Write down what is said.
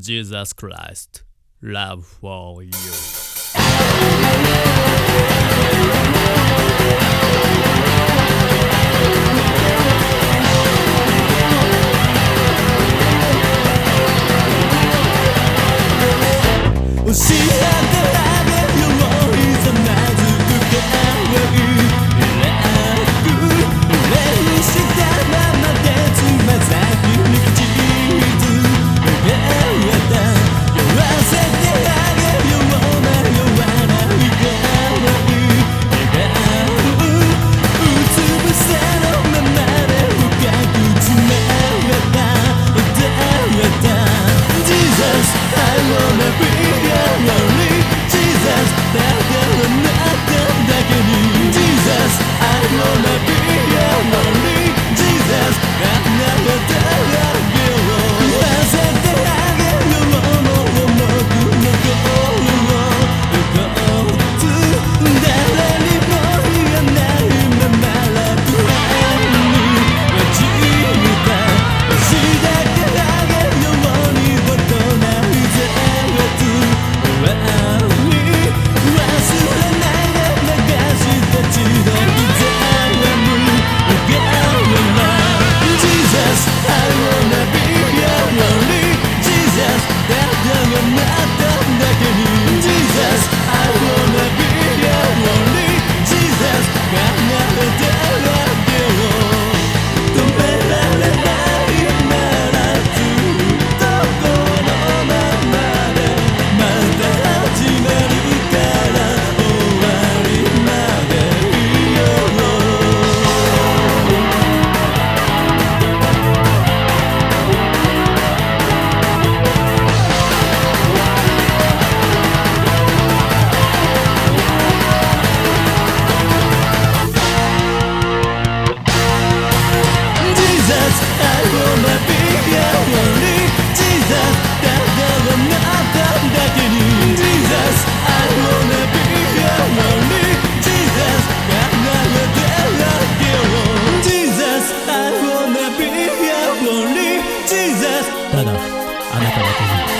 Jesus Christ, love for you. あなただけに。